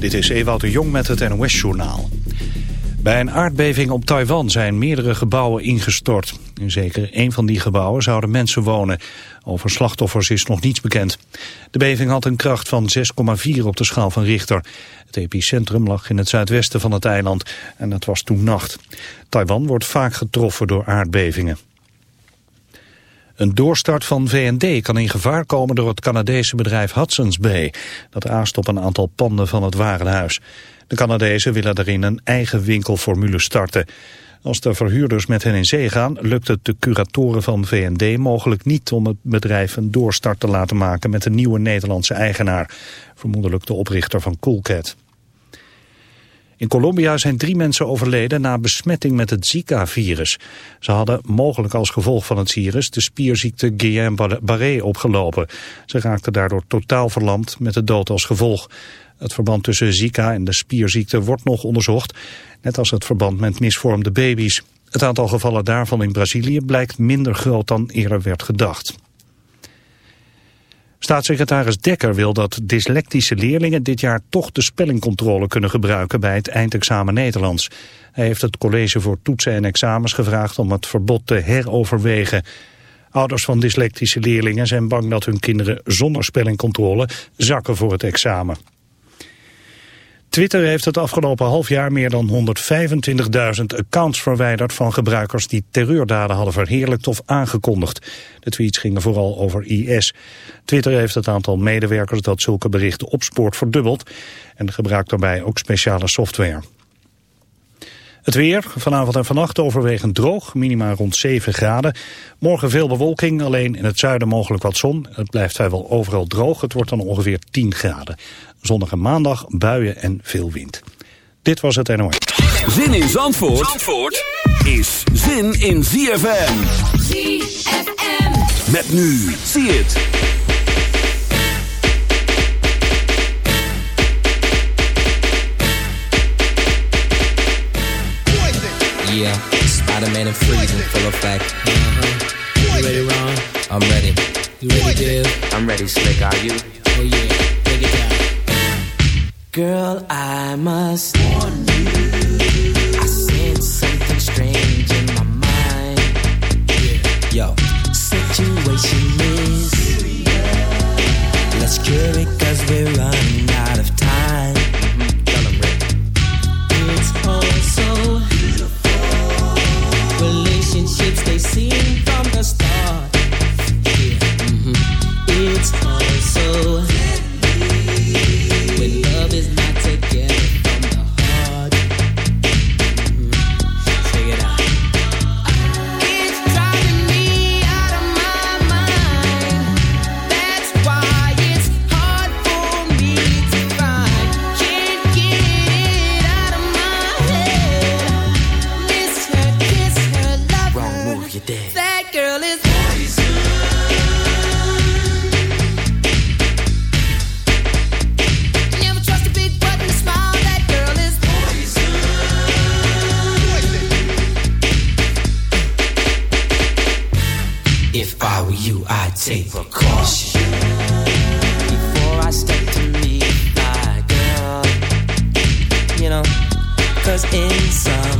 Dit is Ewout de Jong met het NOS-journaal. Bij een aardbeving op Taiwan zijn meerdere gebouwen ingestort. In zeker één van die gebouwen zouden mensen wonen. Over slachtoffers is nog niets bekend. De beving had een kracht van 6,4 op de schaal van Richter. Het epicentrum lag in het zuidwesten van het eiland en het was toen nacht. Taiwan wordt vaak getroffen door aardbevingen. Een doorstart van VND kan in gevaar komen door het Canadese bedrijf Hudson's Bay. Dat aast op een aantal panden van het warenhuis. De Canadezen willen daarin een eigen winkelformule starten. Als de verhuurders met hen in zee gaan, lukt het de curatoren van VND mogelijk niet om het bedrijf een doorstart te laten maken met een nieuwe Nederlandse eigenaar. Vermoedelijk de oprichter van Coolcat. In Colombia zijn drie mensen overleden na besmetting met het Zika-virus. Ze hadden mogelijk als gevolg van het virus de spierziekte Guillain-Barré opgelopen. Ze raakten daardoor totaal verlamd met de dood als gevolg. Het verband tussen Zika en de spierziekte wordt nog onderzocht, net als het verband met misvormde baby's. Het aantal gevallen daarvan in Brazilië blijkt minder groot dan eerder werd gedacht. Staatssecretaris Dekker wil dat dyslectische leerlingen dit jaar toch de spellingcontrole kunnen gebruiken bij het eindexamen Nederlands. Hij heeft het college voor toetsen en examens gevraagd om het verbod te heroverwegen. Ouders van dyslectische leerlingen zijn bang dat hun kinderen zonder spellingcontrole zakken voor het examen. Twitter heeft het afgelopen half jaar meer dan 125.000 accounts verwijderd van gebruikers die terreurdaden hadden verheerlijkt of aangekondigd. De tweets gingen vooral over IS. Twitter heeft het aantal medewerkers dat zulke berichten opspoort verdubbeld en gebruikt daarbij ook speciale software. Het weer, vanavond en vannacht overwegend droog, minima rond 7 graden. Morgen veel bewolking, alleen in het zuiden mogelijk wat zon. Het blijft vrijwel overal droog, het wordt dan ongeveer 10 graden. Zondag en maandag buien en veel wind. Dit was het NOS. Zin in Zandvoort, Zandvoort is zin in ZFM. ZFM. Met nu, zie het. Yeah, Spider-Man and freezing full effect. Uh-huh. You ready, Ron? I'm ready. You ready, Dave? I'm ready, Slick. Are you? Oh yeah, take it down. Girl, I must warn you. I sense something strange in my mind. Yeah. Yo, situation is. Let's cure it cause we're running out of time. superstar. 'Cause in some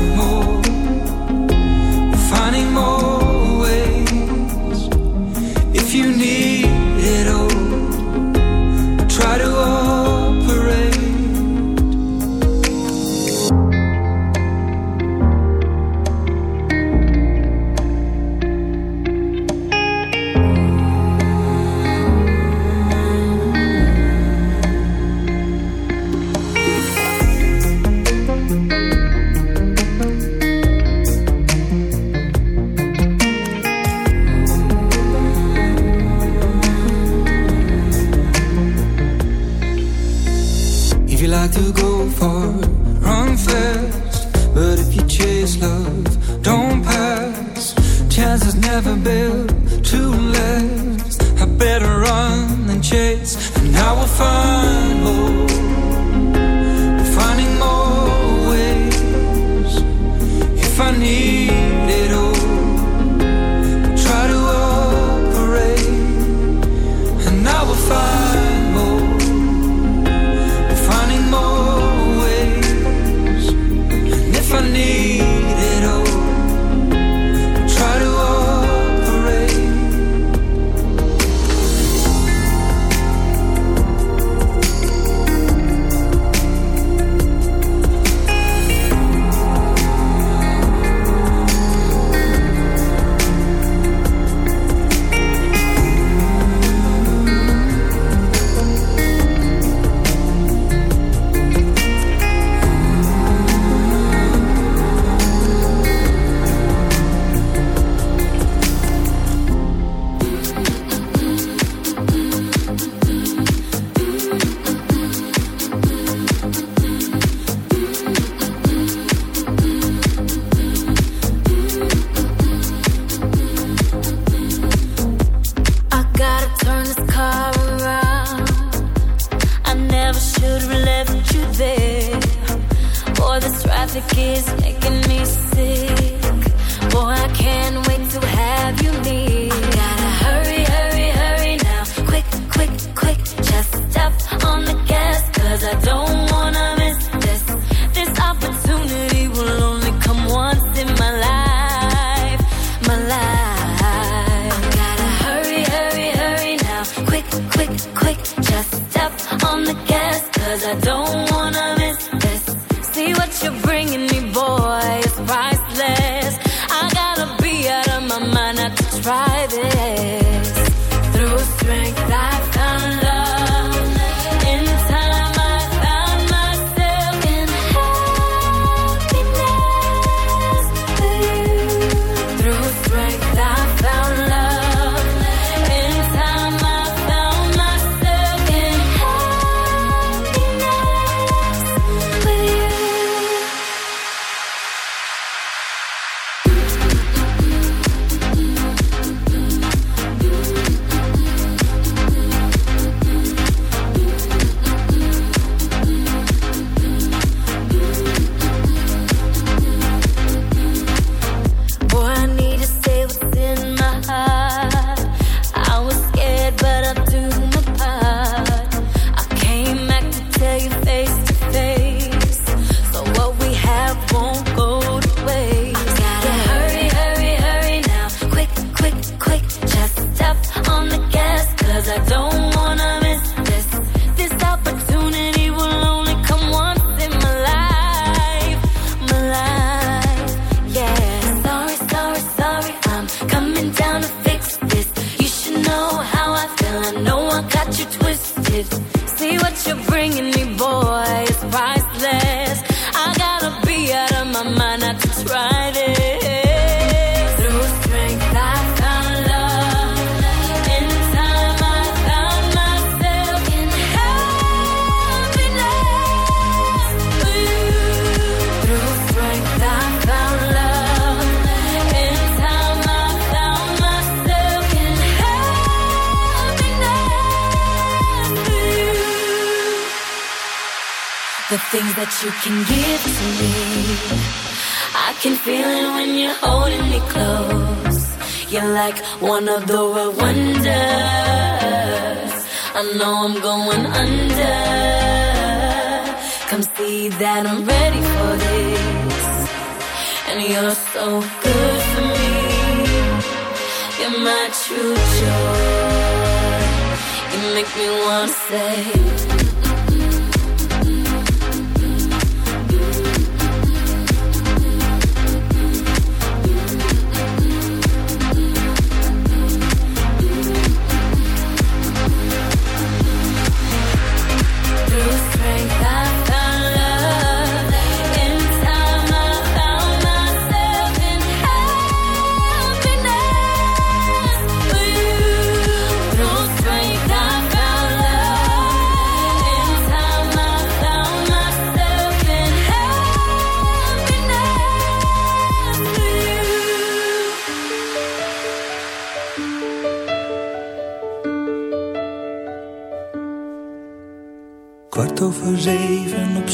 away.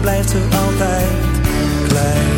Blijft ze altijd klein.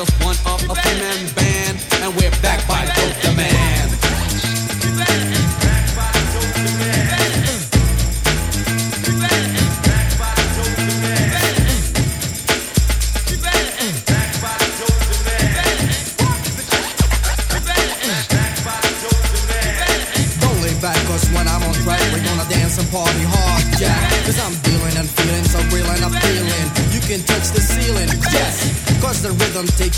just one of a three-man band,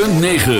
106.9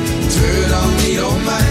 dan niet